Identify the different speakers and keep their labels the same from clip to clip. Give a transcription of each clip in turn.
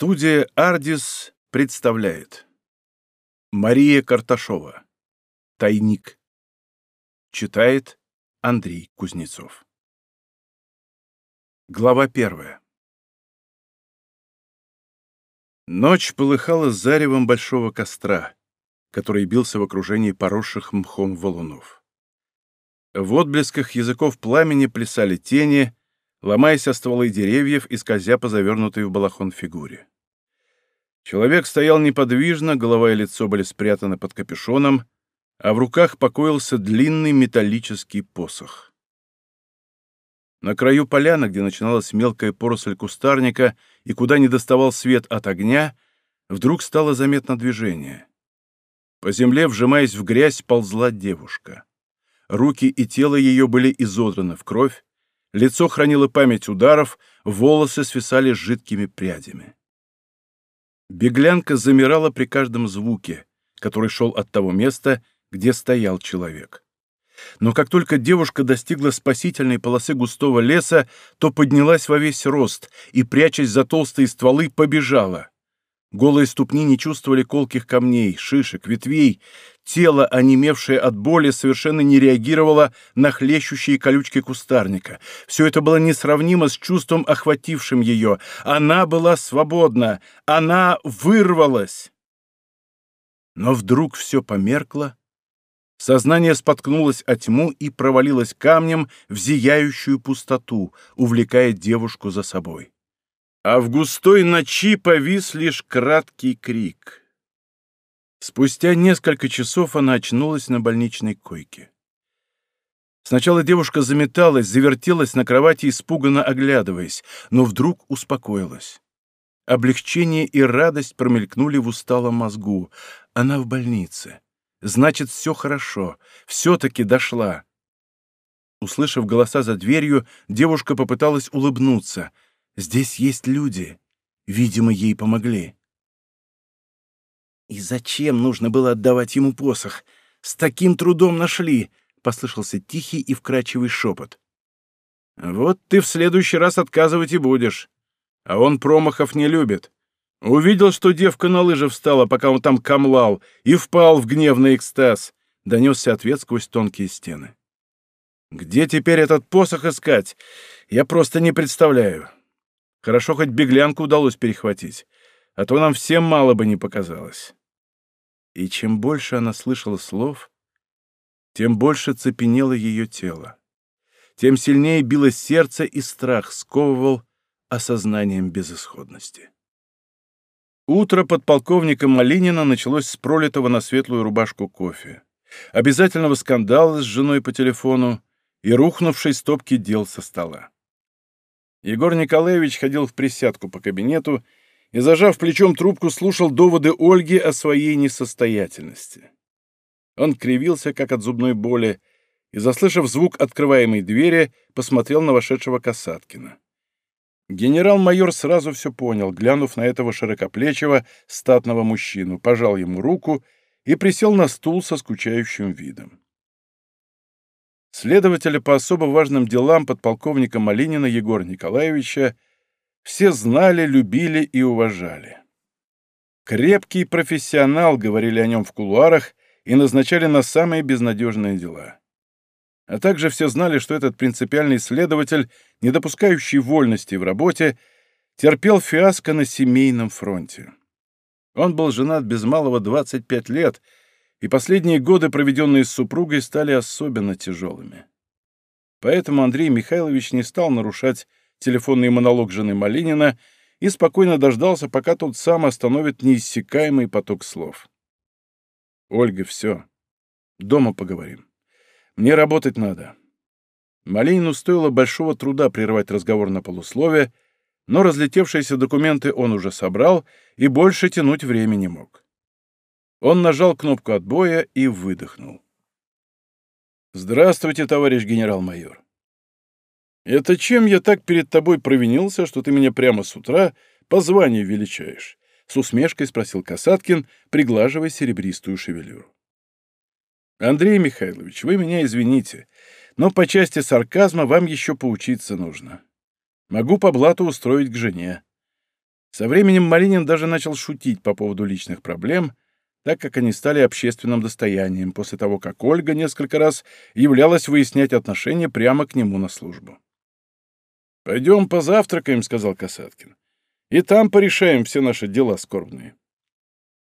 Speaker 1: Студия «Ардис» представляет. Мария Карташова. «Тайник» Читает Андрей Кузнецов. Глава первая. Ночь полыхала заревом большого костра, который бился в окружении поросших мхом валунов. В отблесках языков пламени плясали тени — ломаясь о стволы деревьев и скользя по завернутой в балахон фигуре. Человек стоял неподвижно, голова и лицо были спрятаны под капюшоном, а в руках покоился длинный металлический посох. На краю поляны, где начиналась мелкая поросль кустарника и куда не доставал свет от огня, вдруг стало заметно движение. По земле, вжимаясь в грязь, ползла девушка. Руки и тело ее были изодраны в кровь, Лицо хранило память ударов, волосы свисали с жидкими прядями. Беглянка замирала при каждом звуке, который шел от того места, где стоял человек. Но как только девушка достигла спасительной полосы густого леса, то поднялась во весь рост и, прячась за толстые стволы, побежала. Голые ступни не чувствовали колких камней, шишек, ветвей. Тело, онемевшее от боли, совершенно не реагировало на хлещущие колючки кустарника. Все это было несравнимо с чувством, охватившим ее. Она была свободна. Она вырвалась. Но вдруг все померкло. Сознание споткнулось о тьму и провалилось камнем в зияющую пустоту, увлекая девушку за собой а в густой ночи повис лишь краткий крик. Спустя несколько часов она очнулась на больничной койке. Сначала девушка заметалась, завертелась на кровати, испуганно оглядываясь, но вдруг успокоилась. Облегчение и радость промелькнули в усталом мозгу. Она в больнице. Значит, все хорошо. Все-таки дошла. Услышав голоса за дверью, девушка попыталась улыбнуться — Здесь есть люди. Видимо, ей помогли. «И зачем нужно было отдавать ему посох? С таким трудом нашли!» — послышался тихий и вкрадчивый шепот. «Вот ты в следующий раз отказывать и будешь. А он промахов не любит. Увидел, что девка на лыжи встала, пока он там камлал, и впал в гневный экстаз», — донесся ответ сквозь тонкие стены. «Где теперь этот посох искать? Я просто не представляю. Хорошо, хоть беглянку удалось перехватить, а то нам всем мало бы не показалось. И чем больше она слышала слов, тем больше цепенело ее тело. Тем сильнее билось сердце, и страх сковывал осознанием безысходности. Утро подполковника Малинина началось с пролитого на светлую рубашку кофе, обязательного скандала с женой по телефону и рухнувшей стопки дел со стола. Егор Николаевич ходил в присядку по кабинету и, зажав плечом трубку, слушал доводы Ольги о своей несостоятельности. Он кривился, как от зубной боли, и, заслышав звук открываемой двери, посмотрел на вошедшего Касаткина. Генерал-майор сразу все понял, глянув на этого широкоплечего, статного мужчину, пожал ему руку и присел на стул со скучающим видом. Следователя по особо важным делам подполковника Малинина Егора Николаевича все знали, любили и уважали. Крепкий профессионал, говорили о нем в кулуарах и назначали на самые безнадежные дела. А также все знали, что этот принципиальный следователь, не допускающий вольности в работе, терпел фиаско на семейном фронте. Он был женат без малого 25 лет — и последние годы, проведенные с супругой, стали особенно тяжелыми. Поэтому Андрей Михайлович не стал нарушать телефонный монолог жены Малинина и спокойно дождался, пока тот сам остановит неиссякаемый поток слов. «Ольга, все. Дома поговорим. Мне работать надо». Малинину стоило большого труда прервать разговор на полусловие, но разлетевшиеся документы он уже собрал и больше тянуть время не мог. Он нажал кнопку отбоя и выдохнул. «Здравствуйте, товарищ генерал-майор. Это чем я так перед тобой провинился, что ты меня прямо с утра по званию величаешь?» С усмешкой спросил Касаткин, приглаживая серебристую шевелюру. «Андрей Михайлович, вы меня извините, но по части сарказма вам еще поучиться нужно. Могу по блату устроить к жене. Со временем Малинин даже начал шутить по поводу личных проблем, так как они стали общественным достоянием после того, как Ольга несколько раз являлась выяснять отношения прямо к нему на службу. «Пойдем позавтракаем», — сказал Касаткин. «И там порешаем все наши дела скорбные».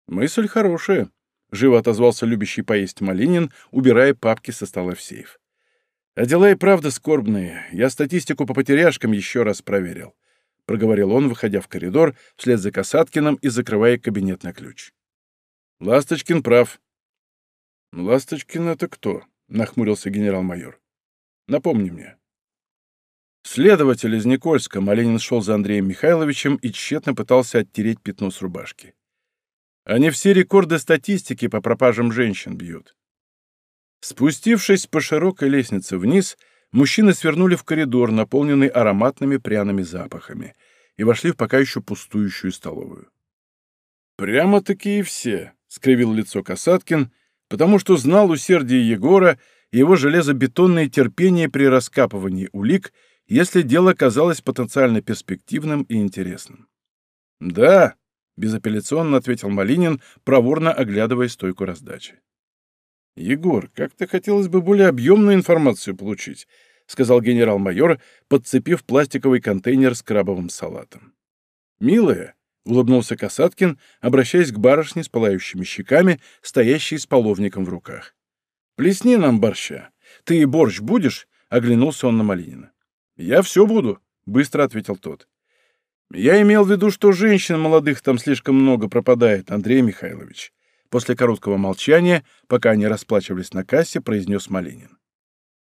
Speaker 1: «Мысль хорошая», — живо отозвался любящий поесть Малинин, убирая папки со стола в сейф. «А дела и правда скорбные. Я статистику по потеряшкам еще раз проверил», — проговорил он, выходя в коридор вслед за Касаткиным и закрывая кабинет на ключ. «Ласточкин прав». «Ласточкин — это кто?» — нахмурился генерал-майор. «Напомни мне». Следователь из Никольска, Малинин шел за Андреем Михайловичем и тщетно пытался оттереть пятно с рубашки. Они все рекорды статистики по пропажам женщин бьют. Спустившись по широкой лестнице вниз, мужчины свернули в коридор, наполненный ароматными пряными запахами, и вошли в пока еще пустующую столовую. «Прямо-таки и все», — скривил лицо Касаткин, потому что знал усердие Егора и его железобетонное терпение при раскапывании улик, если дело казалось потенциально перспективным и интересным. «Да», безапелляционно ответил Малинин, проворно оглядывая стойку раздачи. «Егор, как-то хотелось бы более объемную информацию получить», сказал генерал-майор, подцепив пластиковый контейнер с крабовым салатом. «Милая», — улыбнулся Касаткин, обращаясь к барышне с пылающими щеками, стоящей с половником в руках. «Плесни нам борща. Ты и борщ будешь?» — оглянулся он на Малинина. «Я все буду», — быстро ответил тот. Я имел в виду, что женщин молодых там слишком много пропадает, Андрей Михайлович. После короткого молчания, пока они расплачивались на кассе, произнес Малинин.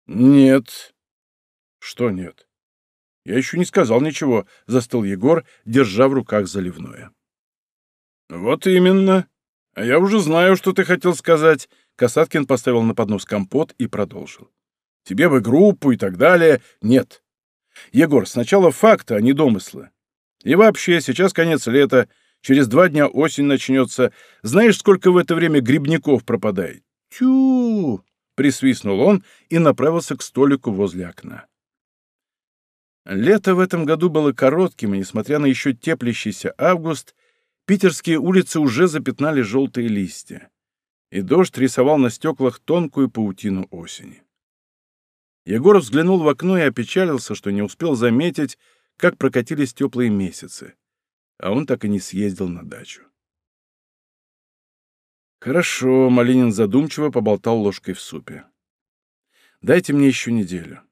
Speaker 1: Нет. Что нет? Я еще не сказал ничего, застыл Егор, держа в руках заливное. Вот именно. А я уже знаю, что ты хотел сказать. Касаткин поставил на поднос компот и продолжил. Тебе бы группу и так далее. Нет. Егор, сначала факты, а не домыслы. И вообще, сейчас конец лета, через два дня осень начнется. Знаешь, сколько в это время грибников пропадает? Тю! Присвистнул он и направился к столику возле окна. Лето в этом году было коротким, и, несмотря на еще теплящийся август, питерские улицы уже запятнали желтые листья, и дождь рисовал на стеклах тонкую паутину осени. Егор взглянул в окно и опечалился, что не успел заметить, как прокатились теплые месяцы, а он так и не съездил на дачу. «Хорошо», — Малинин задумчиво поболтал ложкой в супе. «Дайте мне еще неделю.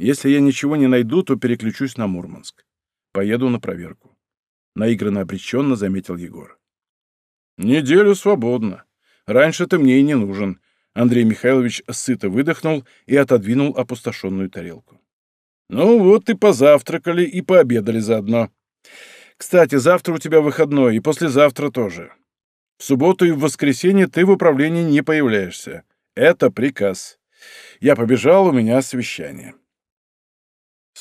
Speaker 1: Если я ничего не найду, то переключусь на Мурманск. Поеду на проверку». Наигранно обреченно заметил Егор. «Неделю свободно. Раньше ты мне и не нужен», Андрей Михайлович сыто выдохнул и отодвинул опустошенную тарелку. Ну вот и позавтракали, и пообедали заодно. Кстати, завтра у тебя выходной, и послезавтра тоже. В субботу и в воскресенье ты в управлении не появляешься. Это приказ. Я побежал, у меня совещание.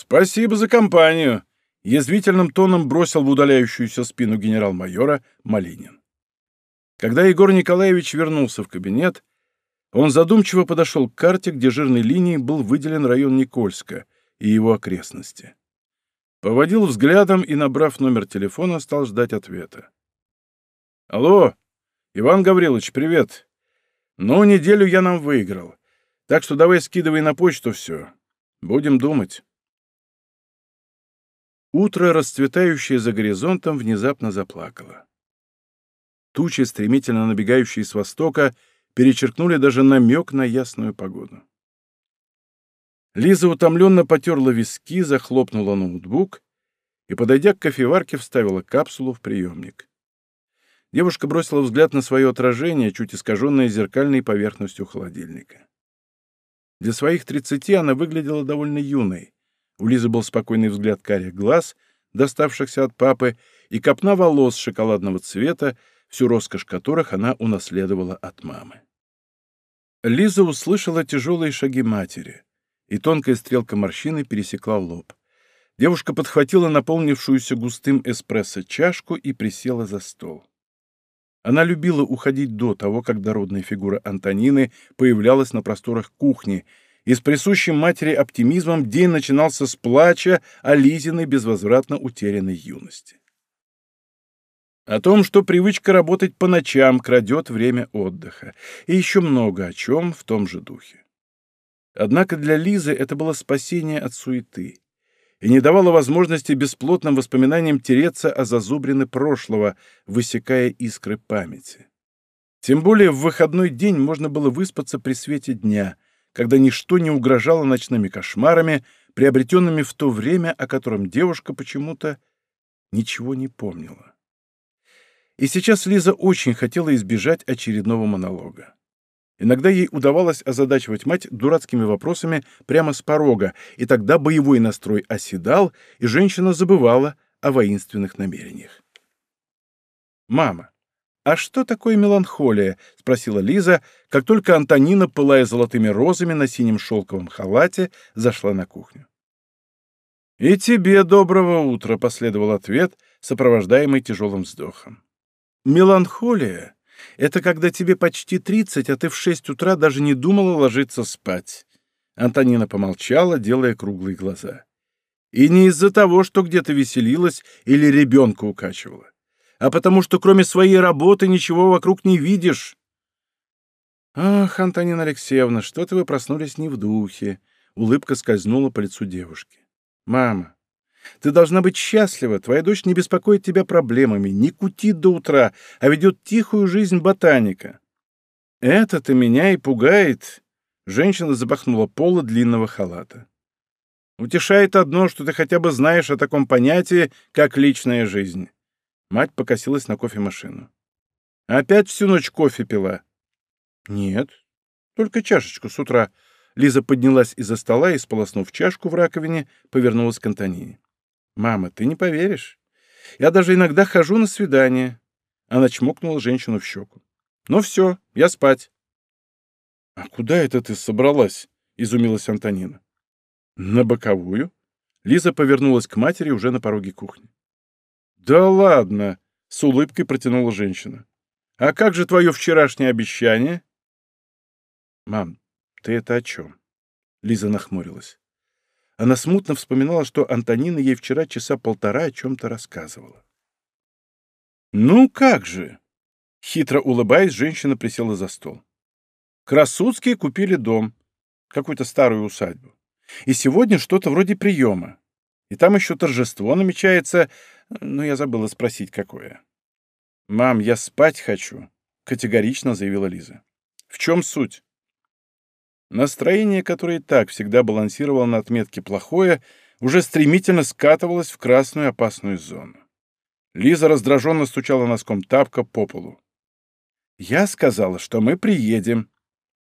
Speaker 1: Спасибо за компанию, язвительным тоном бросил в удаляющуюся спину генерал-майора Малинин. Когда Егор Николаевич вернулся в кабинет, он задумчиво подошел к карте, где жирной линией был выделен район Никольска — и его окрестности. Поводил взглядом и, набрав номер телефона, стал ждать ответа. «Алло, Иван Гаврилович, привет. Ну, неделю я нам выиграл, так что давай скидывай на почту все. Будем думать». Утро, расцветающее за горизонтом, внезапно заплакало. Тучи, стремительно набегающие с востока, перечеркнули даже намек на ясную погоду. Лиза утомленно потерла виски, захлопнула ноутбук и, подойдя к кофеварке, вставила капсулу в приемник. Девушка бросила взгляд на свое отражение, чуть искаженное зеркальной поверхностью холодильника. Для своих тридцати она выглядела довольно юной. У Лизы был спокойный взгляд карих глаз, доставшихся от папы, и копна волос шоколадного цвета, всю роскошь которых она унаследовала от мамы. Лиза услышала тяжелые шаги матери и тонкая стрелка морщины пересекла лоб. Девушка подхватила наполнившуюся густым эспрессо чашку и присела за стол. Она любила уходить до того, как дородная фигура Антонины появлялась на просторах кухни, и с присущим матери оптимизмом день начинался с плача о Лизиной безвозвратно утерянной юности. О том, что привычка работать по ночам крадет время отдыха. И еще много о чем в том же духе. Однако для Лизы это было спасение от суеты и не давало возможности бесплотным воспоминаниям тереться о зазубрины прошлого, высекая искры памяти. Тем более в выходной день можно было выспаться при свете дня, когда ничто не угрожало ночными кошмарами, приобретенными в то время, о котором девушка почему-то ничего не помнила. И сейчас Лиза очень хотела избежать очередного монолога. Иногда ей удавалось озадачивать мать дурацкими вопросами прямо с порога, и тогда боевой настрой оседал, и женщина забывала о воинственных намерениях. «Мама, а что такое меланхолия?» — спросила Лиза, как только Антонина, пылая золотыми розами на синем шелковом халате, зашла на кухню. «И тебе доброго утра», — последовал ответ, сопровождаемый тяжелым вздохом. «Меланхолия это когда тебе почти тридцать, а ты в шесть утра даже не думала ложиться спать. Антонина помолчала, делая круглые глаза. И не из-за того, что где-то веселилась или ребенка укачивала, а потому что кроме своей работы ничего вокруг не видишь. «Ах, Антонина Алексеевна, что-то вы проснулись не в духе», — улыбка скользнула по лицу девушки. «Мама, ты должна быть счастлива, твоя дочь не беспокоит тебя проблемами, не кутит до утра, а ведет тихую жизнь ботаника. Это-то меня и пугает. Женщина запахнула поло длинного халата. Утешает одно, что ты хотя бы знаешь о таком понятии, как личная жизнь. Мать покосилась на кофемашину. Опять всю ночь кофе пила? Нет, только чашечку с утра. Лиза поднялась из-за стола и, сполоснув чашку в раковине, повернулась к Антонине. «Мама, ты не поверишь. Я даже иногда хожу на свидание». Она чмокнула женщину в щеку. «Ну все, я спать». «А куда это ты собралась?» — изумилась Антонина. «На боковую?» Лиза повернулась к матери уже на пороге кухни. «Да ладно!» — с улыбкой протянула женщина. «А как же твое вчерашнее обещание?» «Мам, ты это о чем?» Лиза нахмурилась. Она смутно вспоминала, что Антонина ей вчера часа полтора о чем-то рассказывала. «Ну как же!» Хитро улыбаясь, женщина присела за стол. «Красудские купили дом, какую-то старую усадьбу. И сегодня что-то вроде приема. И там еще торжество намечается, но я забыла спросить, какое». «Мам, я спать хочу», — категорично заявила Лиза. «В чем суть?» Настроение, которое и так всегда балансировало на отметке «плохое», уже стремительно скатывалось в красную опасную зону. Лиза раздраженно стучала носком тапка по полу. «Я сказала, что мы приедем».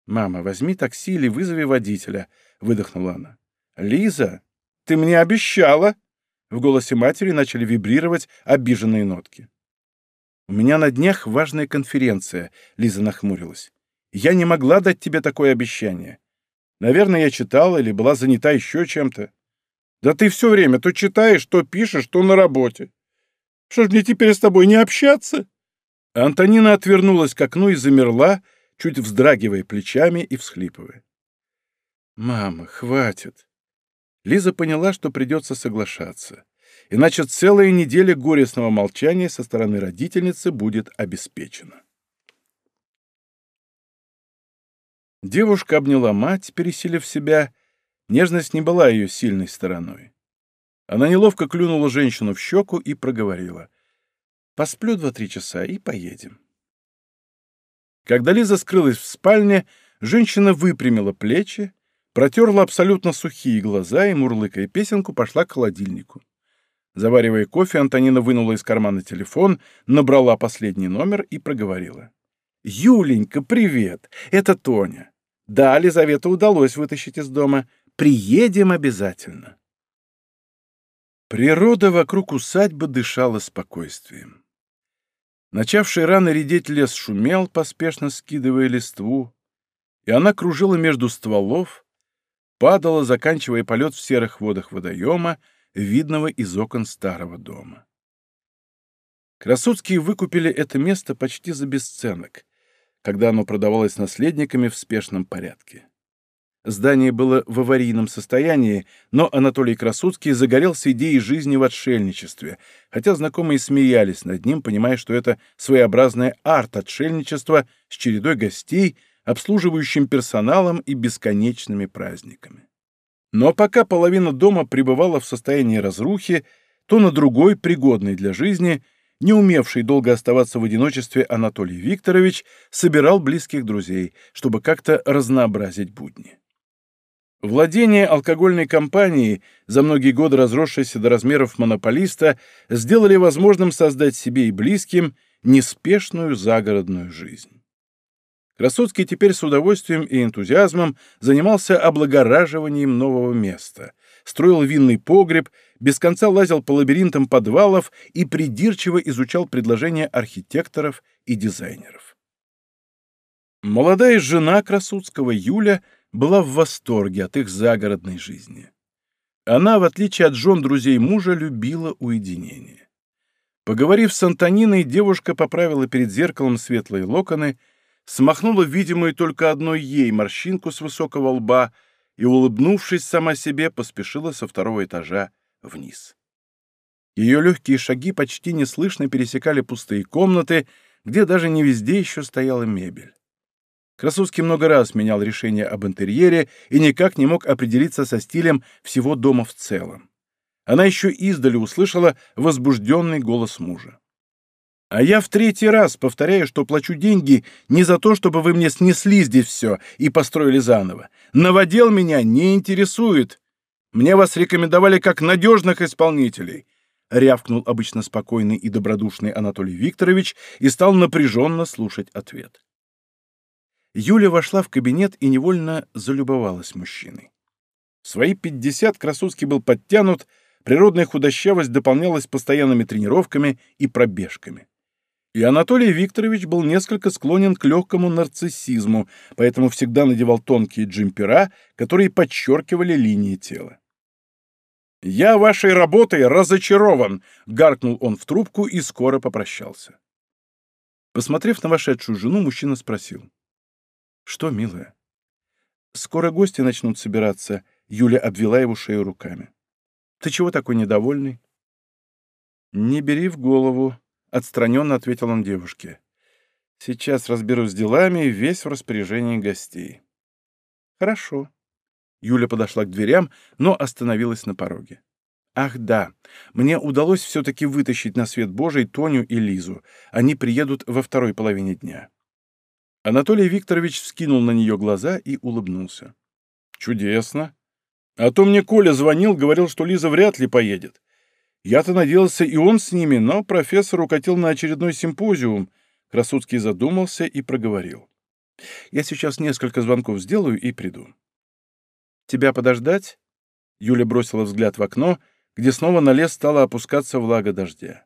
Speaker 1: «Мама, возьми такси или вызови водителя», — выдохнула она. «Лиза, ты мне обещала!» В голосе матери начали вибрировать обиженные нотки. «У меня на днях важная конференция», — Лиза нахмурилась. Я не могла дать тебе такое обещание. Наверное, я читала или была занята еще чем-то. Да ты все время то читаешь, то пишешь, то на работе. Что ж мне теперь с тобой не общаться?» Антонина отвернулась к окну и замерла, чуть вздрагивая плечами и всхлипывая. «Мама, хватит!» Лиза поняла, что придется соглашаться, иначе целая неделя горестного молчания со стороны родительницы будет обеспечена. Девушка обняла мать, пересилив себя. Нежность не была ее сильной стороной. Она неловко клюнула женщину в щеку и проговорила. «Посплю два-три часа и поедем». Когда Лиза скрылась в спальне, женщина выпрямила плечи, протерла абсолютно сухие глаза и, мурлыкая песенку, пошла к холодильнику. Заваривая кофе, Антонина вынула из кармана телефон, набрала последний номер и проговорила. «Юленька, привет! Это Тоня. Да, Лизавету удалось вытащить из дома. Приедем обязательно. Природа вокруг усадьбы дышала спокойствием. Начавший рано редеть лес шумел, поспешно скидывая листву, и она кружила между стволов, падала, заканчивая полет в серых водах водоема, видного из окон старого дома. Красудские выкупили это место почти за бесценок, когда оно продавалось наследниками в спешном порядке. Здание было в аварийном состоянии, но Анатолий Красуцкий загорелся идеей жизни в отшельничестве, хотя знакомые смеялись над ним, понимая, что это своеобразное арт-отшельничество с чередой гостей, обслуживающим персоналом и бесконечными праздниками. Но пока половина дома пребывала в состоянии разрухи, то на другой, пригодной для жизни, не умевший долго оставаться в одиночестве Анатолий Викторович собирал близких друзей, чтобы как-то разнообразить будни. Владение алкогольной компанией, за многие годы разросшейся до размеров монополиста, сделали возможным создать себе и близким неспешную загородную жизнь. Красоцкий теперь с удовольствием и энтузиазмом занимался облагораживанием нового места, строил винный погреб, без конца лазил по лабиринтам подвалов и придирчиво изучал предложения архитекторов и дизайнеров. Молодая жена Красуцкого, Юля, была в восторге от их загородной жизни. Она, в отличие от жен друзей мужа, любила уединение. Поговорив с Антониной, девушка поправила перед зеркалом светлые локоны, смахнула видимую только одной ей морщинку с высокого лба и, улыбнувшись сама себе, поспешила со второго этажа вниз. Ее легкие шаги почти неслышно пересекали пустые комнаты, где даже не везде еще стояла мебель. Красовский много раз менял решение об интерьере и никак не мог определиться со стилем всего дома в целом. Она еще издали услышала возбужденный голос мужа. «А я в третий раз повторяю, что плачу деньги не за то, чтобы вы мне снесли здесь все и построили заново. Новодел меня не интересует. Мне вас рекомендовали как надежных исполнителей», — рявкнул обычно спокойный и добродушный Анатолий Викторович и стал напряженно слушать ответ. Юля вошла в кабинет и невольно залюбовалась мужчиной. В свои пятьдесят Красуцкий был подтянут, природная худощавость дополнялась постоянными тренировками и пробежками. И Анатолий Викторович был несколько склонен к легкому нарциссизму, поэтому всегда надевал тонкие джемпера, которые подчеркивали линии тела. «Я вашей работой разочарован!» — гаркнул он в трубку и скоро попрощался. Посмотрев на вошедшую жену, мужчина спросил. «Что, милая?» «Скоро гости начнут собираться», — Юля обвела его шею руками. «Ты чего такой недовольный?» «Не бери в голову», — отстраненно ответил он девушке. «Сейчас разберусь с делами, весь в распоряжении гостей». «Хорошо». Юля подошла к дверям, но остановилась на пороге. «Ах да, мне удалось все-таки вытащить на свет Божий Тоню и Лизу. Они приедут во второй половине дня». Анатолий Викторович вскинул на нее глаза и улыбнулся. «Чудесно. А то мне Коля звонил, говорил, что Лиза вряд ли поедет. Я-то надеялся и он с ними, но профессор укатил на очередной симпозиум». Красуцкий задумался и проговорил. «Я сейчас несколько звонков сделаю и приду». «Тебя подождать?» Юля бросила взгляд в окно, где снова на лес стала опускаться влага дождя.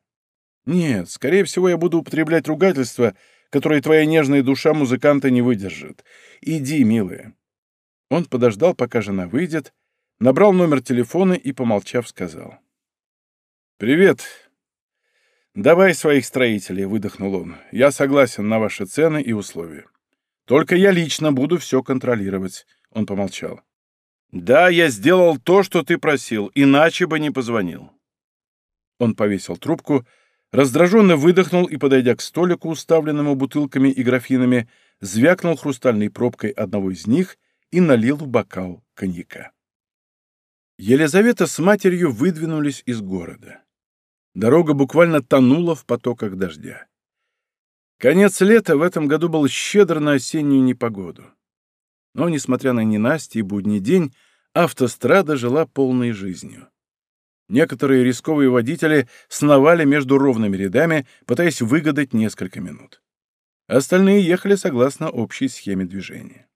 Speaker 1: «Нет, скорее всего, я буду употреблять ругательство, которые твоя нежная душа музыканта не выдержит. Иди, милая». Он подождал, пока жена выйдет, набрал номер телефона и, помолчав, сказал. «Привет. Давай своих строителей», — выдохнул он. «Я согласен на ваши цены и условия. Только я лично буду все контролировать», — он помолчал. «Да, я сделал то, что ты просил, иначе бы не позвонил». Он повесил трубку, — раздраженно выдохнул и, подойдя к столику, уставленному бутылками и графинами, звякнул хрустальной пробкой одного из них и налил в бокал коньяка. Елизавета с матерью выдвинулись из города. Дорога буквально тонула в потоках дождя. Конец лета в этом году был щедр на осеннюю непогоду. Но, несмотря на ненастье и будний день, автострада жила полной жизнью. Некоторые рисковые водители сновали между ровными рядами, пытаясь выгадать несколько минут. Остальные ехали согласно общей схеме движения.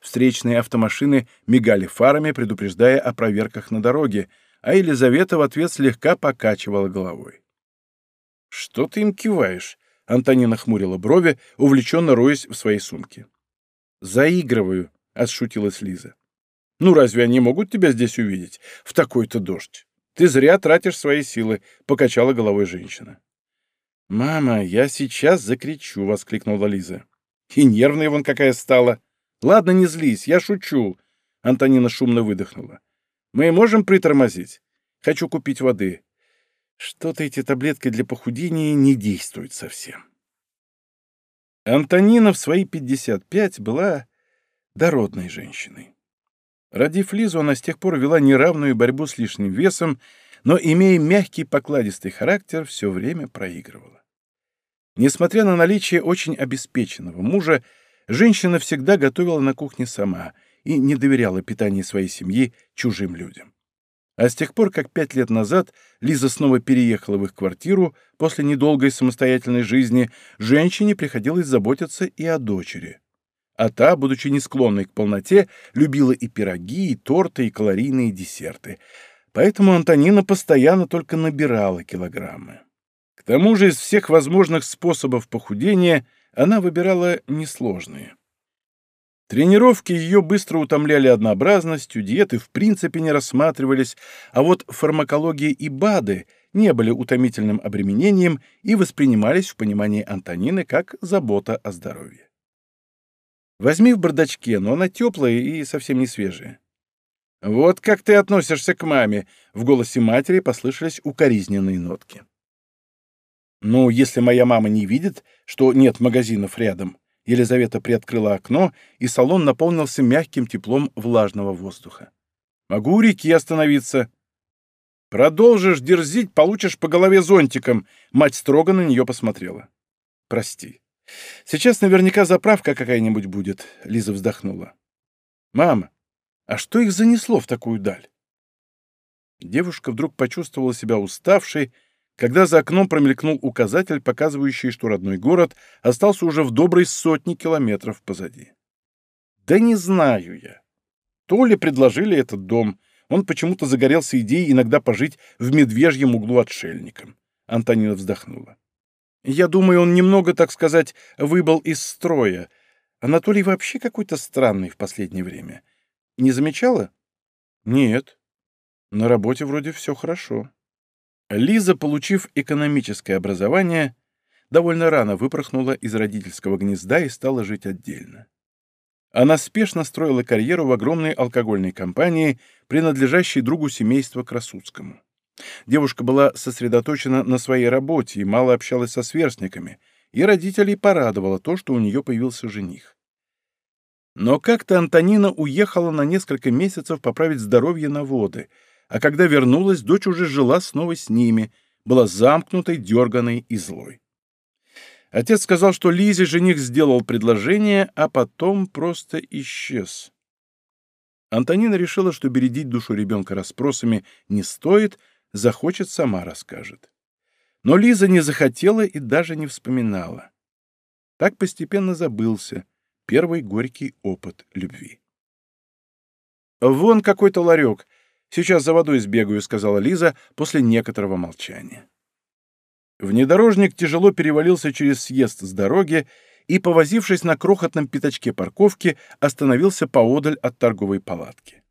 Speaker 1: Встречные автомашины мигали фарами, предупреждая о проверках на дороге, а Елизавета в ответ слегка покачивала головой. «Что ты им киваешь?» — Антонина хмурила брови, увлеченно роясь в своей сумке. «Заигрываю», — отшутилась Лиза. «Ну разве они могут тебя здесь увидеть? В такой-то дождь?» Ты зря тратишь свои силы», — покачала головой женщина. «Мама, я сейчас закричу», — воскликнула Лиза. «И нервная вон какая стала. Ладно, не злись, я шучу. Антонина шумно выдохнула. «Мы можем притормозить? Хочу купить воды. Что-то эти таблетки для похудения не действуют совсем». Антонина в свои 55 была дородной женщиной. Родив Лизу, она с тех пор вела неравную борьбу с лишним весом, но, имея мягкий покладистый характер, все время проигрывала. Несмотря на наличие очень обеспеченного мужа, женщина всегда готовила на кухне сама и не доверяла питанию своей семьи чужим людям. А с тех пор, как пять лет назад Лиза снова переехала в их квартиру после недолгой самостоятельной жизни, женщине приходилось заботиться и о дочери. А та, будучи не склонной к полноте, любила и пироги, и торты, и калорийные десерты. Поэтому Антонина постоянно только набирала килограммы. К тому же из всех возможных способов похудения она выбирала несложные. Тренировки ее быстро утомляли однообразностью, диеты в принципе не рассматривались, а вот фармакология и БАДы не были утомительным обременением и воспринимались в понимании Антонины как забота о здоровье. Возьми в бардачке, но она теплая и совсем не свежая. «Вот как ты относишься к маме!» — в голосе матери послышались укоризненные нотки. «Ну, если моя мама не видит, что нет магазинов рядом», Елизавета приоткрыла окно, и салон наполнился мягким теплом влажного воздуха. «Могу у реки остановиться». «Продолжишь дерзить, получишь по голове зонтиком», — мать строго на нее посмотрела. «Прости. Сейчас наверняка заправка какая-нибудь будет», — Лиза вздохнула. «Мама, а что их занесло в такую даль?» Девушка вдруг почувствовала себя уставшей, когда за окном промелькнул указатель, показывающий, что родной город остался уже в доброй сотни километров позади. Да не знаю я. То ли предложили этот дом, он почему-то загорелся идеей иногда пожить в медвежьем углу отшельником. Антонина вздохнула. Я думаю, он немного, так сказать, выбыл из строя. Анатолий вообще какой-то странный в последнее время. Не замечала? Нет. На работе вроде все хорошо. Лиза, получив экономическое образование, довольно рано выпорхнула из родительского гнезда и стала жить отдельно. Она спешно строила карьеру в огромной алкогольной компании, принадлежащей другу семейства Красудскому. Девушка была сосредоточена на своей работе и мало общалась со сверстниками, и родителей порадовало то, что у нее появился жених. Но как-то Антонина уехала на несколько месяцев поправить здоровье на воды — а когда вернулась, дочь уже жила снова с ними, была замкнутой, дерганой и злой. Отец сказал, что Лизе жених сделал предложение, а потом просто исчез. Антонина решила, что бередить душу ребенка расспросами не стоит, захочет, сама расскажет. Но Лиза не захотела и даже не вспоминала. Так постепенно забылся первый горький опыт любви. «Вон какой-то ларек», «Сейчас за водой сбегаю», — сказала Лиза после некоторого молчания. Внедорожник тяжело перевалился через съезд с дороги и, повозившись на крохотном пятачке парковки, остановился поодаль от торговой палатки.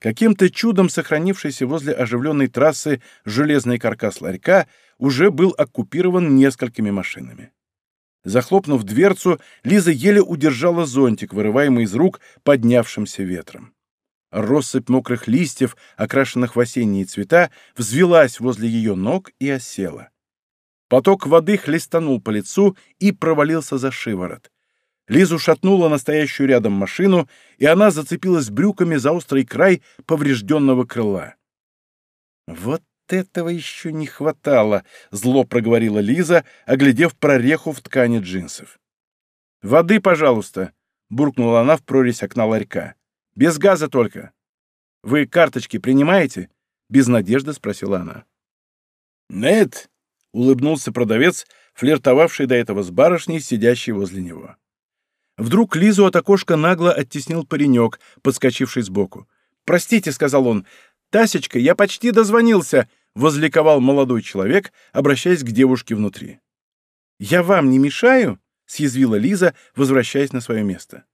Speaker 1: Каким-то чудом сохранившийся возле оживленной трассы железный каркас ларька уже был оккупирован несколькими машинами. Захлопнув дверцу, Лиза еле удержала зонтик, вырываемый из рук поднявшимся ветром. Россыпь мокрых листьев, окрашенных в осенние цвета, взвелась возле ее ног и осела. Поток воды хлестанул по лицу и провалился за шиворот. Лизу шатнула настоящую рядом машину, и она зацепилась брюками за острый край поврежденного крыла. «Вот этого еще не хватало», — зло проговорила Лиза, оглядев прореху в ткани джинсов. «Воды, пожалуйста», — буркнула она в прорезь окна ларька. Без газа только. Вы карточки принимаете? Без надежды спросила она. Нет, улыбнулся продавец, флиртовавший до этого с барышней, сидящей возле него. Вдруг Лизу от окошка нагло оттеснил паренек, подскочивший сбоку. «Простите», — сказал он, — «Тасечка, я почти дозвонился», — возликовал молодой человек, обращаясь к девушке внутри. «Я вам не мешаю?» — съязвила Лиза, возвращаясь на свое место.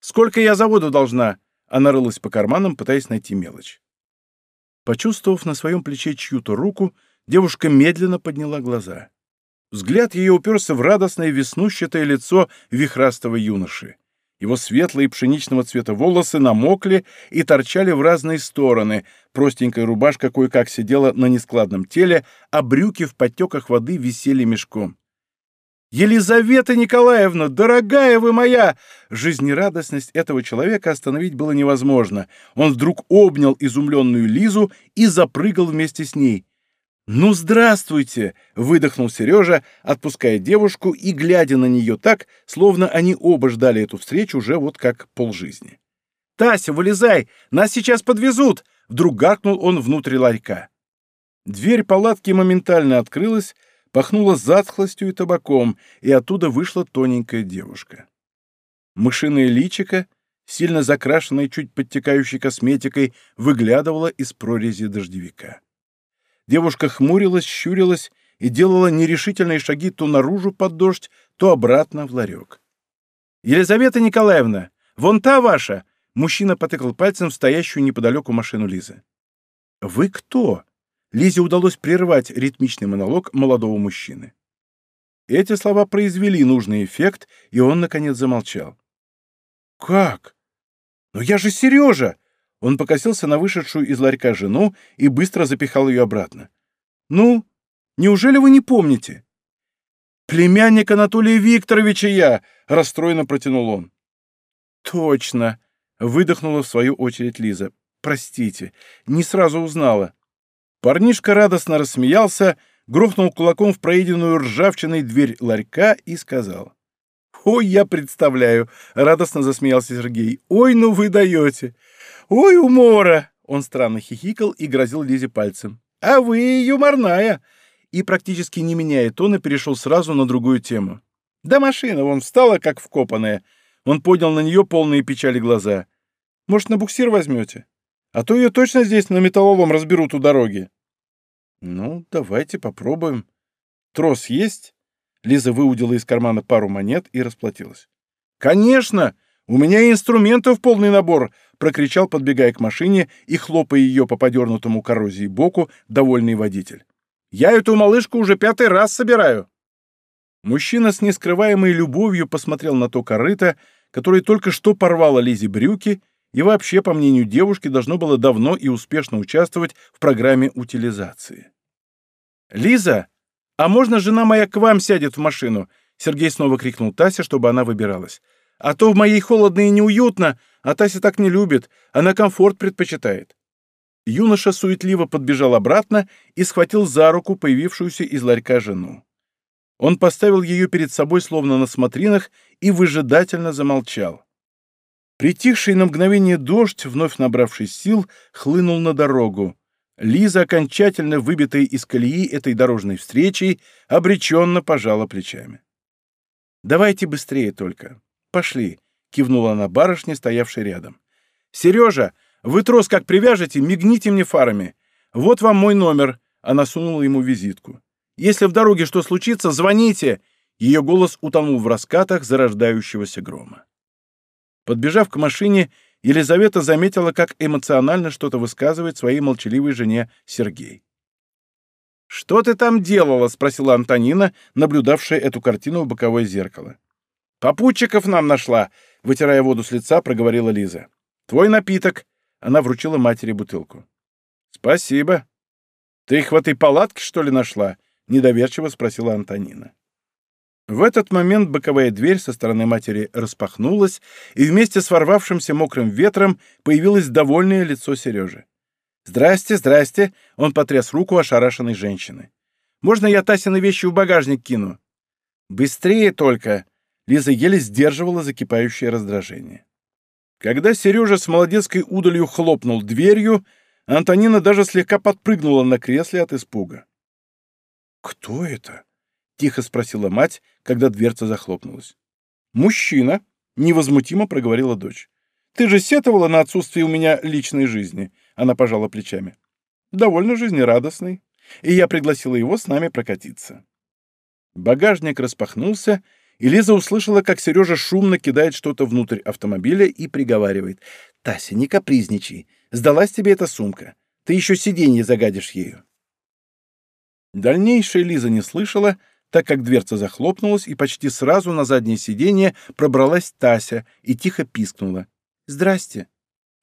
Speaker 1: «Сколько я заводу должна?» Она рылась по карманам, пытаясь найти мелочь. Почувствовав на своем плече чью-то руку, девушка медленно подняла глаза. Взгляд ее уперся в радостное веснущатое лицо вихрастого юноши, Его светлые пшеничного цвета волосы намокли и торчали в разные стороны, простенькая рубашка кое-как сидела на нескладном теле, а брюки в подтеках воды висели мешком. «Елизавета Николаевна, дорогая вы моя!» Жизнерадостность этого человека остановить было невозможно. Он вдруг обнял изумленную Лизу и запрыгал вместе с ней. «Ну, здравствуйте!» — выдохнул Сережа, отпуская девушку и глядя на нее так, словно они оба ждали эту встречу уже вот как полжизни. «Тася, вылезай! Нас сейчас подвезут!» — вдруг гаркнул он внутрь ларька. Дверь палатки моментально открылась, пахнула затхлостью и табаком, и оттуда вышла тоненькая девушка. Мышиное личико, сильно закрашенное чуть подтекающей косметикой, выглядывало из прорези дождевика. Девушка хмурилась, щурилась и делала нерешительные шаги то наружу под дождь, то обратно в ларек. «Елизавета Николаевна, вон та ваша!» Мужчина потыкал пальцем в стоящую неподалеку машину Лизы. «Вы кто?» Лизе удалось прервать ритмичный монолог молодого мужчины. Эти слова произвели нужный эффект, и он, наконец, замолчал. «Как? Но я же Сережа!» Он покосился на вышедшую из ларька жену и быстро запихал ее обратно. «Ну, неужели вы не помните?» «Племянник Анатолия Викторовича я!» — расстроенно протянул он. «Точно!» — выдохнула в свою очередь Лиза. «Простите, не сразу узнала». Парнишка радостно рассмеялся, грохнул кулаком в проеденную ржавчиной дверь ларька и сказал. «Ой, я представляю!» — радостно засмеялся Сергей. «Ой, ну вы даете! «Ой, умора!» — он странно хихикал и грозил Лизе пальцем. «А вы юморная!» И, практически не меняя тона, перешел сразу на другую тему. «Да машина вон встала, как вкопанная!» Он поднял на нее полные печали глаза. «Может, на буксир возьмете? А то ее точно здесь на металлолом разберут у дороги». «Ну, давайте попробуем. Трос есть?» Лиза выудила из кармана пару монет и расплатилась. «Конечно! У меня инструментов полный набор!» прокричал, подбегая к машине и хлопая ее по подернутому коррозии боку, довольный водитель. «Я эту малышку уже пятый раз собираю!» Мужчина с нескрываемой любовью посмотрел на то корыто, которое только что порвало Лизе брюки и вообще, по мнению девушки, должно было давно и успешно участвовать в программе утилизации. «Лиза, а можно жена моя к вам сядет в машину?» Сергей снова крикнул Тася, чтобы она выбиралась. «А то в моей холодно и неуютно, а Тася так не любит, она комфорт предпочитает. Юноша суетливо подбежал обратно и схватил за руку появившуюся из ларька жену. Он поставил ее перед собой словно на смотринах и выжидательно замолчал. Притихший на мгновение дождь, вновь набравший сил, хлынул на дорогу. Лиза, окончательно выбитая из колеи этой дорожной встречей, обреченно пожала плечами. «Давайте быстрее только. Пошли кивнула она барышне, стоявшей рядом. «Сережа, вы трос как привяжете, мигните мне фарами. Вот вам мой номер», — она сунула ему визитку. «Если в дороге что случится, звоните!» Ее голос утонул в раскатах зарождающегося грома. Подбежав к машине, Елизавета заметила, как эмоционально что-то высказывает своей молчаливой жене Сергей. «Что ты там делала?» — спросила Антонина, наблюдавшая эту картину в боковое зеркало. «Попутчиков нам нашла!» — вытирая воду с лица, проговорила Лиза. «Твой напиток!» — она вручила матери бутылку. «Спасибо. Ты их в этой палатке, что ли, нашла?» — недоверчиво спросила Антонина. В этот момент боковая дверь со стороны матери распахнулась, и вместе с ворвавшимся мокрым ветром появилось довольное лицо Сережи. «Здрасте, здрасте!» — он потряс руку ошарашенной женщины. «Можно я Тасины вещи в багажник кину?» «Быстрее только!» Лиза еле сдерживала закипающее раздражение. Когда Сережа с молодецкой удалью хлопнул дверью, Антонина даже слегка подпрыгнула на кресле от испуга. «Кто это?» — тихо спросила мать, когда дверца захлопнулась. «Мужчина», — невозмутимо проговорила дочь. «Ты же сетовала на отсутствие у меня личной жизни», — она пожала плечами. «Довольно жизнерадостный, и я пригласила его с нами прокатиться». Багажник распахнулся, и Лиза услышала, как Сережа шумно кидает что-то внутрь автомобиля и приговаривает. «Тася, не капризничай. Сдалась тебе эта сумка. Ты еще сиденье загадишь ею». Дальнейшее Лиза не слышала, так как дверца захлопнулась, и почти сразу на заднее сиденье пробралась Тася и тихо пискнула. «Здрасте».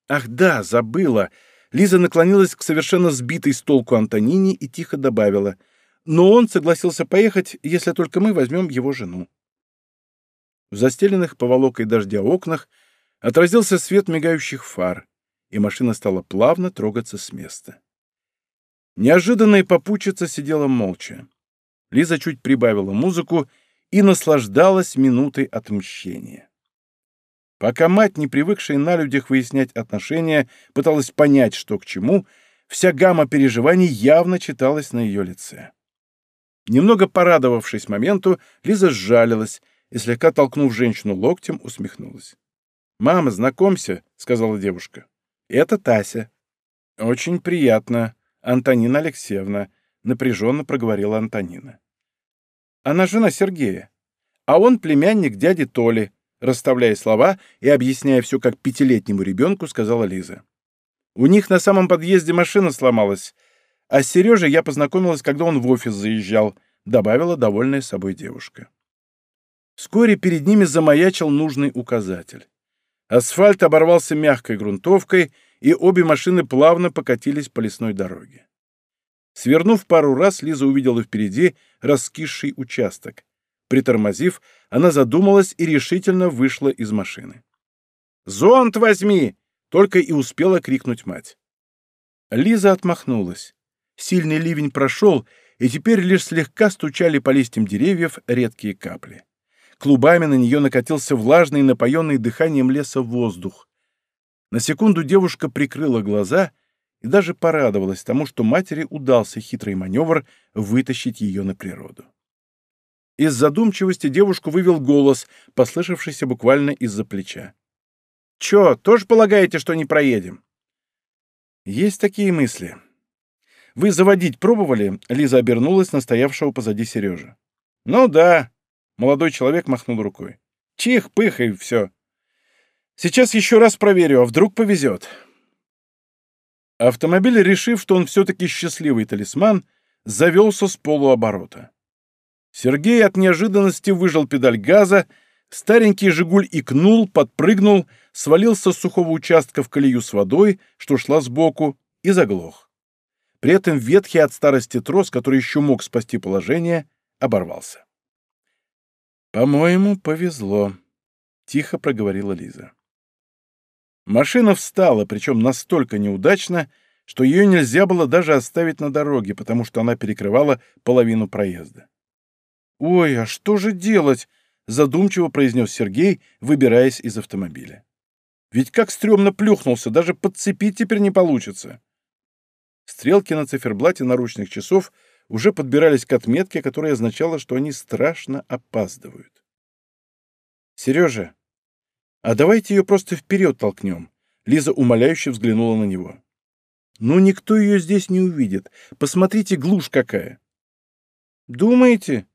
Speaker 1: «Ах да, забыла!» Лиза наклонилась к совершенно сбитой с толку Антонине и тихо добавила. «Но он согласился поехать, если только мы возьмем его жену». В застеленных поволокой дождя окнах отразился свет мигающих фар, и машина стала плавно трогаться с места. Неожиданная попутчица сидела молча. Лиза чуть прибавила музыку и наслаждалась минутой отмщения. Пока мать, не привыкшая на людях выяснять отношения, пыталась понять, что к чему, вся гамма переживаний явно читалась на ее лице. Немного порадовавшись моменту, Лиза сжалилась и, слегка толкнув женщину локтем, усмехнулась. «Мама, знакомься», — сказала девушка. «Это Тася». «Очень приятно, Антонина Алексеевна», — напряженно проговорила Антонина. «Она жена Сергея, а он племянник дяди Толи», расставляя слова и объясняя все как пятилетнему ребенку, сказала Лиза. «У них на самом подъезде машина сломалась, а с Сережей я познакомилась, когда он в офис заезжал», добавила довольная собой девушка. Вскоре перед ними замаячил нужный указатель. Асфальт оборвался мягкой грунтовкой, и обе машины плавно покатились по лесной дороге. Свернув пару раз, Лиза увидела впереди раскисший участок. Притормозив, она задумалась и решительно вышла из машины. «Зонт возьми!» — только и успела крикнуть мать. Лиза отмахнулась. Сильный ливень прошел, и теперь лишь слегка стучали по листьям деревьев редкие капли. Клубами на нее накатился влажный, напоенный дыханием леса воздух. На секунду девушка прикрыла глаза и даже порадовалась тому, что матери удался хитрый маневр вытащить ее на природу. Из задумчивости девушку вывел голос, послышавшийся буквально из-за плеча. «Чё, тоже полагаете, что не проедем?» «Есть такие мысли. Вы заводить пробовали?» — Лиза обернулась на стоявшего позади Сережа. «Ну да», — молодой человек махнул рукой. «Чих, пых и все. Сейчас еще раз проверю, а вдруг повезет». Автомобиль, решив, что он все-таки счастливый талисман, завелся с полуоборота. Сергей от неожиданности выжал педаль газа, старенький «Жигуль» икнул, подпрыгнул, свалился с сухого участка в колею с водой, что шла сбоку, и заглох. При этом ветхий от старости трос, который еще мог спасти положение, оборвался. «По-моему, повезло», — тихо проговорила Лиза. Машина встала, причем настолько неудачно, что ее нельзя было даже оставить на дороге, потому что она перекрывала половину проезда. «Ой, а что же делать?» — задумчиво произнес Сергей, выбираясь из автомобиля. «Ведь как стрёмно плюхнулся, даже подцепить теперь не получится». Стрелки на циферблате наручных часов уже подбирались к отметке, которая означала, что они страшно опаздывают. «Сережа, а давайте ее просто вперед толкнем», — Лиза умоляюще взглянула на него. «Ну, никто ее здесь не увидит. Посмотрите, глушь какая». «Думаете?»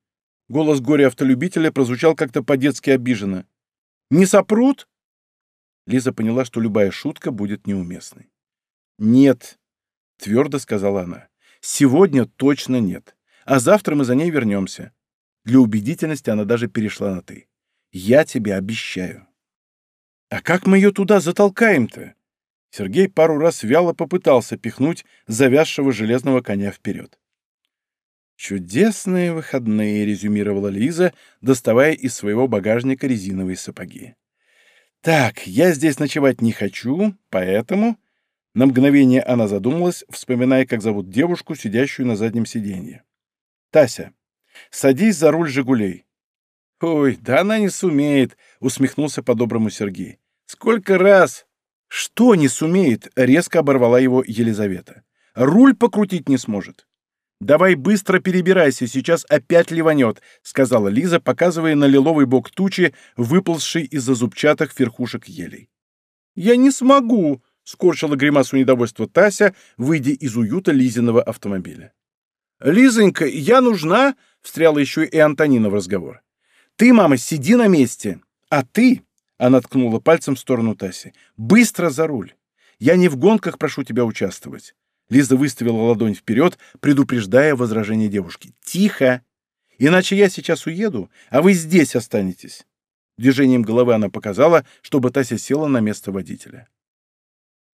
Speaker 1: Голос горе-автолюбителя прозвучал как-то по-детски обиженно. «Не сопрут?» Лиза поняла, что любая шутка будет неуместной. «Нет», — твердо сказала она. «Сегодня точно нет. А завтра мы за ней вернемся». Для убедительности она даже перешла на «ты». «Я тебе обещаю». «А как мы ее туда затолкаем-то?» Сергей пару раз вяло попытался пихнуть завязшего железного коня вперед. «Чудесные выходные», — резюмировала Лиза, доставая из своего багажника резиновые сапоги. «Так, я здесь ночевать не хочу, поэтому...» На мгновение она задумалась, вспоминая, как зовут девушку, сидящую на заднем сиденье. «Тася, садись за руль «Жигулей». «Ой, да она не сумеет», — усмехнулся по-доброму Сергей. «Сколько раз...» «Что не сумеет?» — резко оборвала его Елизавета. «Руль покрутить не сможет». «Давай быстро перебирайся, сейчас опять ливанет», — сказала Лиза, показывая на лиловый бок тучи, выползший из-за зубчатых верхушек елей. «Я не смогу», — скорчила гримасу недовольства Тася, выйдя из уюта Лизиного автомобиля. «Лизонька, я нужна?» — встряла еще и Антонина в разговор. «Ты, мама, сиди на месте, а ты...» — она ткнула пальцем в сторону Таси. «Быстро за руль. Я не в гонках прошу тебя участвовать. Лиза выставила ладонь вперед, предупреждая возражение девушки. «Тихо! Иначе я сейчас уеду, а вы здесь останетесь». Движением головы она показала, чтобы Тася села на место водителя.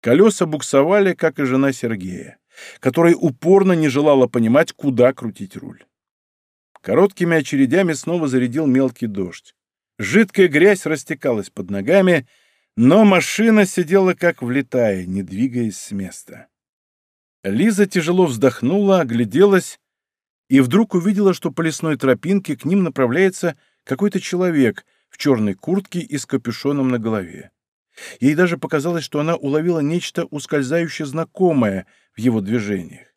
Speaker 1: Колеса буксовали, как и жена Сергея, которая упорно не желала понимать, куда крутить руль. Короткими очередями снова зарядил мелкий дождь. Жидкая грязь растекалась под ногами, но машина сидела как влетая, не двигаясь с места. Лиза тяжело вздохнула, огляделась и вдруг увидела, что по лесной тропинке к ним направляется какой-то человек в черной куртке и с капюшоном на голове. Ей даже показалось, что она уловила нечто ускользающе знакомое в его движениях.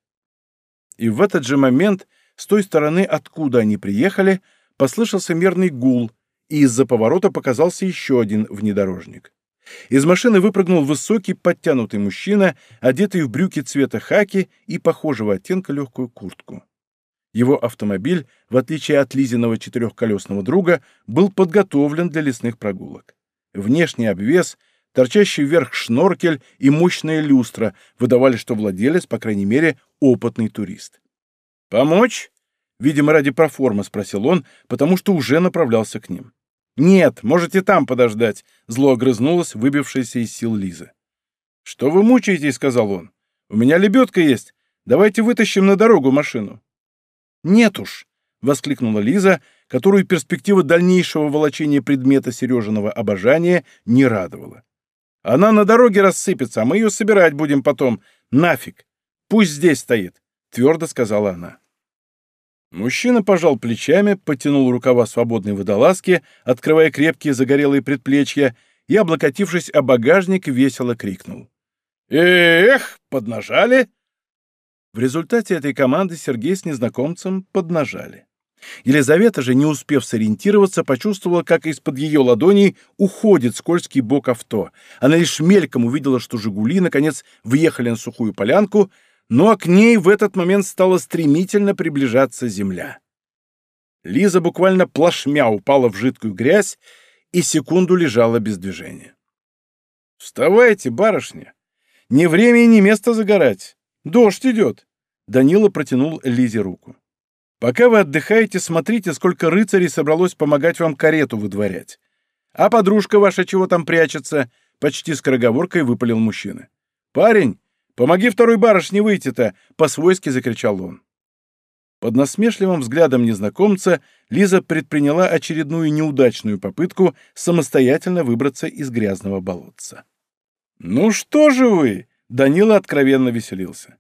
Speaker 1: И в этот же момент с той стороны, откуда они приехали, послышался мерный гул, и из-за поворота показался еще один внедорожник. Из машины выпрыгнул высокий, подтянутый мужчина, одетый в брюки цвета хаки и похожего оттенка легкую куртку. Его автомобиль, в отличие от Лизиного четырехколесного друга, был подготовлен для лесных прогулок. Внешний обвес, торчащий вверх шноркель и мощная люстра выдавали, что владелец, по крайней мере, опытный турист. «Помочь?» — видимо, ради проформы спросил он, потому что уже направлялся к ним. «Нет, можете там подождать», — зло огрызнулась выбившаяся из сил Лиза. «Что вы мучаетесь?» — сказал он. «У меня лебедка есть. Давайте вытащим на дорогу машину». «Нет уж», — воскликнула Лиза, которую перспектива дальнейшего волочения предмета Сережиного обожания не радовала. «Она на дороге рассыпется, а мы ее собирать будем потом. Нафиг! Пусть здесь стоит», — твердо сказала она. Мужчина пожал плечами, потянул рукава свободной водолазки, открывая крепкие загорелые предплечья, и, облокотившись о багажник, весело крикнул. «Эх, поднажали!» В результате этой команды Сергей с незнакомцем поднажали. Елизавета же, не успев сориентироваться, почувствовала, как из-под ее ладоней уходит скользкий бок авто. Она лишь мельком увидела, что «Жигули» наконец въехали на сухую полянку — но к ней в этот момент стала стремительно приближаться земля. Лиза буквально плашмя упала в жидкую грязь и секунду лежала без движения. «Вставайте, барышня! Не время и не место загорать! Дождь идет!» Данила протянул Лизе руку. «Пока вы отдыхаете, смотрите, сколько рыцарей собралось помогать вам карету выдворять. А подружка ваша чего там прячется?» Почти скороговоркой выпалил мужчина. «Парень, «Помоги второй барышне выйти-то!» — по-свойски закричал он. Под насмешливым взглядом незнакомца Лиза предприняла очередную неудачную попытку самостоятельно выбраться из грязного болотца. «Ну что же вы?» — Данила откровенно веселился.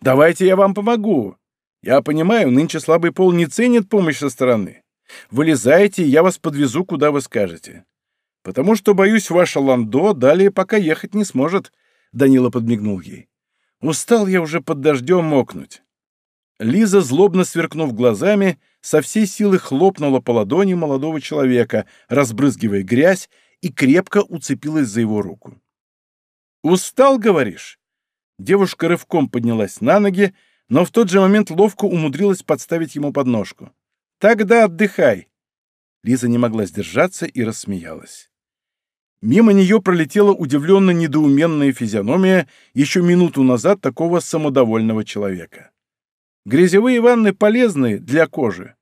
Speaker 1: «Давайте я вам помогу. Я понимаю, нынче слабый пол не ценит помощь со стороны. Вылезайте, я вас подвезу, куда вы скажете. Потому что, боюсь, ваше ландо далее пока ехать не сможет», — Данила подмигнул ей. Устал я уже под дождем мокнуть. Лиза, злобно сверкнув глазами, со всей силы хлопнула по ладони молодого человека, разбрызгивая грязь, и крепко уцепилась за его руку. «Устал, говоришь?» Девушка рывком поднялась на ноги, но в тот же момент ловко умудрилась подставить ему подножку. «Тогда отдыхай!» Лиза не могла сдержаться и рассмеялась. Мимо нее пролетела удивленно недоуменная физиономия еще минуту назад такого самодовольного человека. Грязевые ванны полезны для кожи.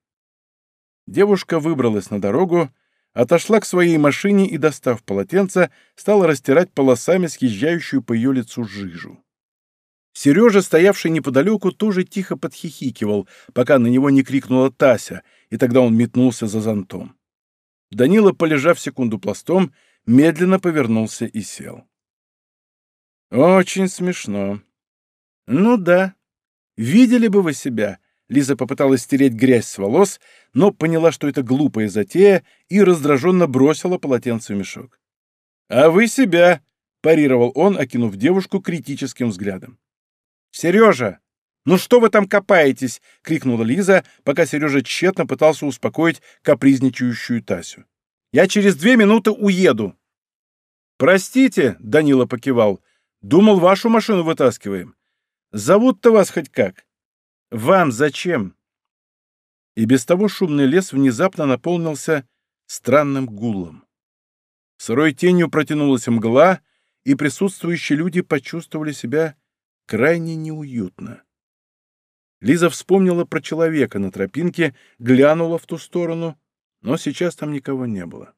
Speaker 1: Девушка выбралась на дорогу, отошла к своей машине и, достав полотенце, стала растирать полосами съезжающую по ее лицу жижу. Сережа, стоявший неподалеку, тоже тихо подхихикивал, пока на него не крикнула Тася, и тогда он метнулся за зонтом. Данила, полежав секунду пластом, медленно повернулся и сел. «Очень смешно. Ну да. Видели бы вы себя?» Лиза попыталась стереть грязь с волос, но поняла, что это глупая затея, и раздраженно бросила полотенце в мешок. «А вы себя!» — парировал он, окинув девушку критическим взглядом. «Сережа! Ну что вы там копаетесь?» — крикнула Лиза, пока Сережа тщетно пытался успокоить капризничающую Тасю. Я через две минуты уеду». «Простите», — Данила покивал, — «думал, вашу машину вытаскиваем. Зовут-то вас хоть как? Вам зачем?» И без того шумный лес внезапно наполнился странным гулом. Сырой тенью протянулась мгла, и присутствующие люди почувствовали себя крайне неуютно. Лиза вспомнила про человека на тропинке, глянула в ту сторону, но сейчас там никого не было.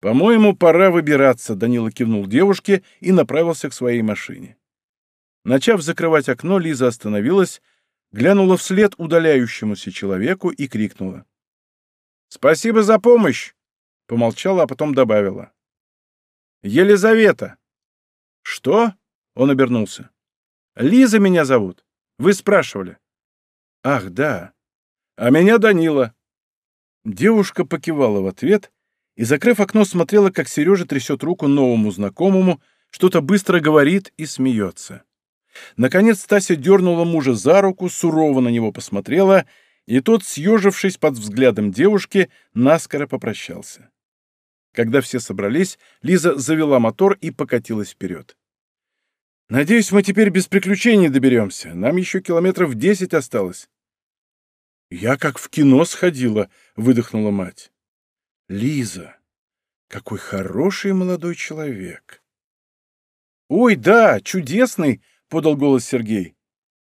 Speaker 1: «По-моему, пора выбираться», — Данила кивнул девушке и направился к своей машине. Начав закрывать окно, Лиза остановилась, глянула вслед удаляющемуся человеку и крикнула. «Спасибо за помощь!» — помолчала, а потом добавила. «Елизавета!» «Что?» — он обернулся. «Лиза меня зовут. Вы спрашивали». «Ах, да. А меня Данила». Девушка покивала в ответ и, закрыв окно, смотрела, как Сережа трясет руку новому знакомому, что-то быстро говорит и смеется. Наконец Стася дернула мужа за руку, сурово на него посмотрела, и тот, съежившись под взглядом девушки, наскоро попрощался. Когда все собрались, Лиза завела мотор и покатилась вперед. «Надеюсь, мы теперь без приключений доберемся. Нам еще километров десять осталось». «Я как в кино сходила», — выдохнула мать. «Лиза, какой хороший молодой человек!» «Ой, да, чудесный!» — подал голос Сергей.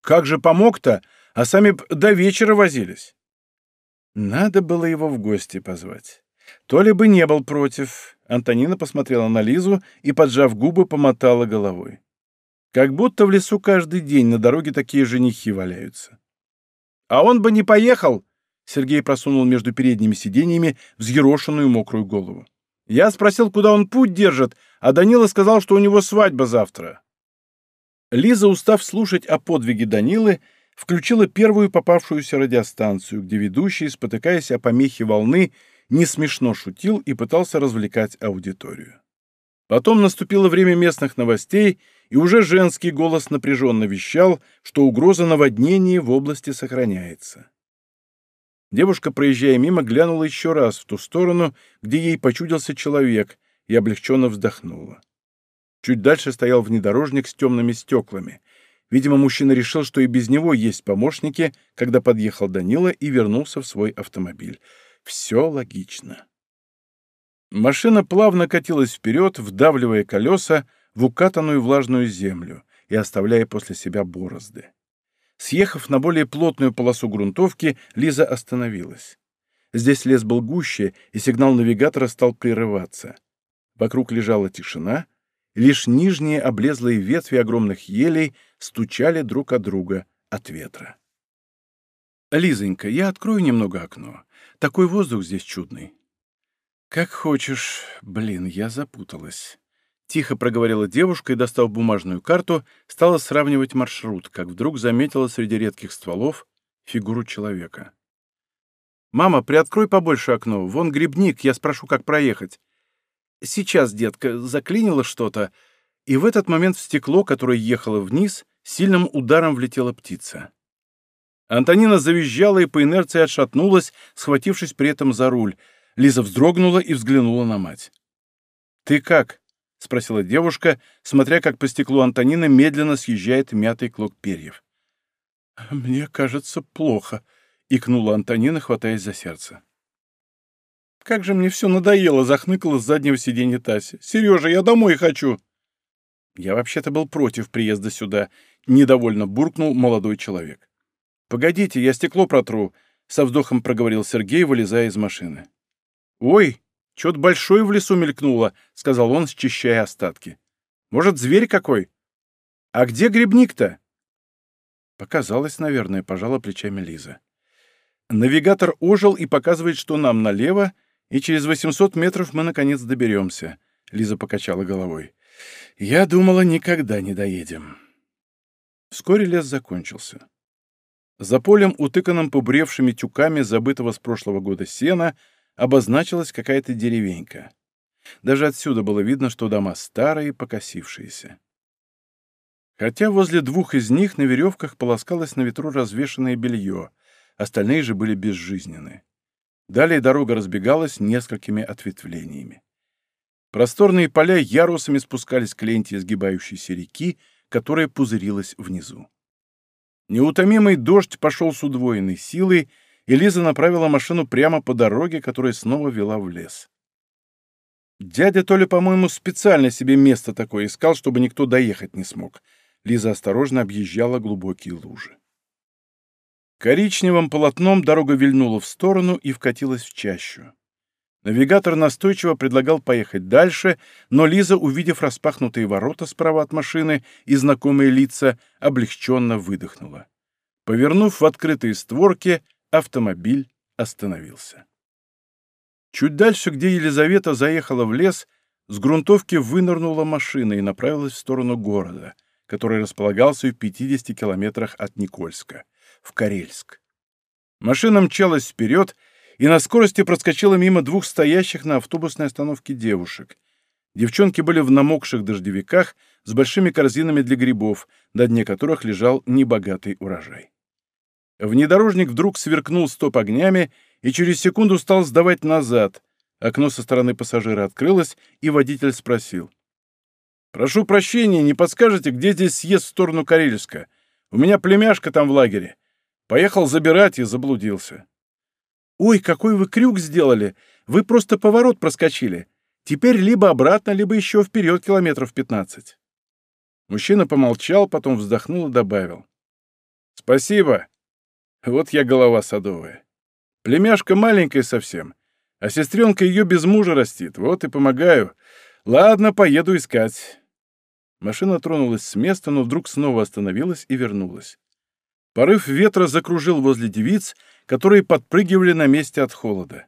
Speaker 1: «Как же помог-то, а сами б до вечера возились». Надо было его в гости позвать. То ли бы не был против. Антонина посмотрела на Лизу и, поджав губы, помотала головой. Как будто в лесу каждый день на дороге такие женихи валяются. «А он бы не поехал!» Сергей просунул между передними сиденьями взъерошенную мокрую голову. «Я спросил, куда он путь держит, а Данила сказал, что у него свадьба завтра». Лиза, устав слушать о подвиге Данилы, включила первую попавшуюся радиостанцию, где ведущий, спотыкаясь о помехе волны, не смешно шутил и пытался развлекать аудиторию. Потом наступило время местных новостей, и уже женский голос напряженно вещал, что угроза наводнения в области сохраняется. Девушка, проезжая мимо, глянула еще раз в ту сторону, где ей почудился человек, и облегченно вздохнула. Чуть дальше стоял внедорожник с темными стеклами. Видимо, мужчина решил, что и без него есть помощники, когда подъехал Данила и вернулся в свой автомобиль. Все логично. Машина плавно катилась вперед, вдавливая колеса в укатанную влажную землю и оставляя после себя борозды. Съехав на более плотную полосу грунтовки, Лиза остановилась. Здесь лес был гуще, и сигнал навигатора стал прерываться. Вокруг лежала тишина, лишь нижние облезлые ветви огромных елей стучали друг от друга от ветра. «Лизонька, я открою немного окно. Такой воздух здесь чудный». «Как хочешь. Блин, я запуталась». Тихо проговорила девушка и, достав бумажную карту, стала сравнивать маршрут, как вдруг заметила среди редких стволов фигуру человека. «Мама, приоткрой побольше окно. Вон грибник, я спрошу, как проехать». «Сейчас, детка, заклинило что-то». И в этот момент в стекло, которое ехало вниз, сильным ударом влетела птица. Антонина завизжала и по инерции отшатнулась, схватившись при этом за руль. Лиза вздрогнула и взглянула на мать. «Ты как?» — спросила девушка, смотря как по стеклу Антонины медленно съезжает мятый клок перьев. «Мне кажется, плохо», — икнула Антонина, хватаясь за сердце. «Как же мне все надоело!» — захныкала с заднего сиденья Тася. «Сережа, я домой хочу!» «Я вообще-то был против приезда сюда», — недовольно буркнул молодой человек. «Погодите, я стекло протру», — со вздохом проговорил Сергей, вылезая из машины. «Ой!» Чё-то большое в лесу мелькнуло, — сказал он, счищая остатки. Может, зверь какой? А где грибник-то? Показалось, наверное, пожала плечами Лиза. Навигатор ожил и показывает, что нам налево, и через 800 метров мы, наконец, доберемся. Лиза покачала головой. Я думала, никогда не доедем. Вскоре лес закончился. За полем, утыканным побревшими тюками забытого с прошлого года сена, обозначилась какая-то деревенька. Даже отсюда было видно, что дома старые, покосившиеся. Хотя возле двух из них на веревках полоскалось на ветру развешанное белье, остальные же были безжизненны. Далее дорога разбегалась несколькими ответвлениями. Просторные поля ярусами спускались к ленте изгибающейся реки, которая пузырилась внизу. Неутомимый дождь пошел с удвоенной силой, и Лиза направила машину прямо по дороге, которая снова вела в лес. Дядя то ли, по-моему, специально себе место такое искал, чтобы никто доехать не смог. Лиза осторожно объезжала глубокие лужи. Коричневым полотном дорога вильнула в сторону и вкатилась в чащу. Навигатор настойчиво предлагал поехать дальше, но Лиза, увидев распахнутые ворота справа от машины и знакомые лица, облегченно выдохнула. Повернув в открытые створки, автомобиль остановился. Чуть дальше, где Елизавета заехала в лес, с грунтовки вынырнула машина и направилась в сторону города, который располагался в 50 километрах от Никольска, в Карельск. Машина мчалась вперед, и на скорости проскочила мимо двух стоящих на автобусной остановке девушек. Девчонки были в намокших дождевиках с большими корзинами для грибов, на дне которых лежал небогатый урожай. Внедорожник вдруг сверкнул стоп огнями и через секунду стал сдавать назад. Окно со стороны пассажира открылось, и водитель спросил. «Прошу прощения, не подскажете, где здесь съезд в сторону Карельска? У меня племяшка там в лагере. Поехал забирать и заблудился». «Ой, какой вы крюк сделали! Вы просто поворот проскочили. Теперь либо обратно, либо еще вперед километров пятнадцать». Мужчина помолчал, потом вздохнул и добавил. «Спасибо. Вот я голова садовая. Племяшка маленькая совсем, а сестренка ее без мужа растит. Вот и помогаю. Ладно, поеду искать». Машина тронулась с места, но вдруг снова остановилась и вернулась. Порыв ветра закружил возле девиц, которые подпрыгивали на месте от холода.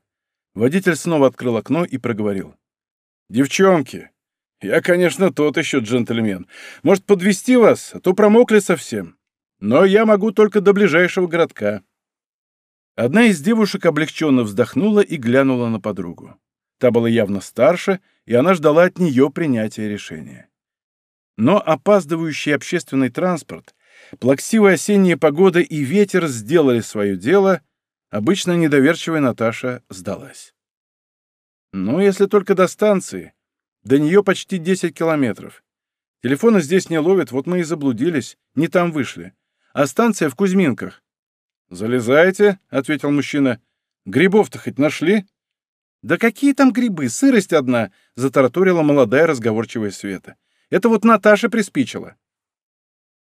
Speaker 1: Водитель снова открыл окно и проговорил. «Девчонки, я, конечно, тот еще джентльмен. Может, подвести вас, а то промокли совсем. Но я могу только до ближайшего городка». Одна из девушек облегченно вздохнула и глянула на подругу. Та была явно старше, и она ждала от нее принятия решения. Но опаздывающий общественный транспорт, плаксивая осенняя погода и ветер сделали свое дело, Обычно недоверчивая Наташа сдалась. «Ну, если только до станции. До нее почти 10 километров. Телефоны здесь не ловят, вот мы и заблудились, не там вышли. А станция в Кузьминках». «Залезайте», — ответил мужчина. «Грибов-то хоть нашли?» «Да какие там грибы? Сырость одна!» — затараторила молодая разговорчивая Света. «Это вот Наташа приспичила».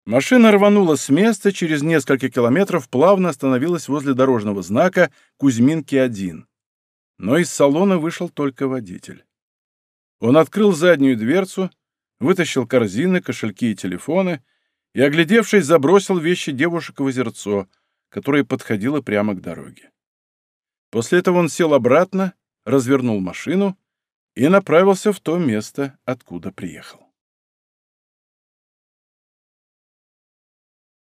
Speaker 1: Машина рванула с места, через несколько километров плавно остановилась возле дорожного знака «Кузьминки-1». Но из салона вышел только водитель. Он открыл заднюю дверцу, вытащил корзины, кошельки и телефоны и, оглядевшись, забросил вещи девушек в озерцо, которое подходило прямо к дороге. После этого он сел обратно, развернул машину и направился в то место, откуда приехал.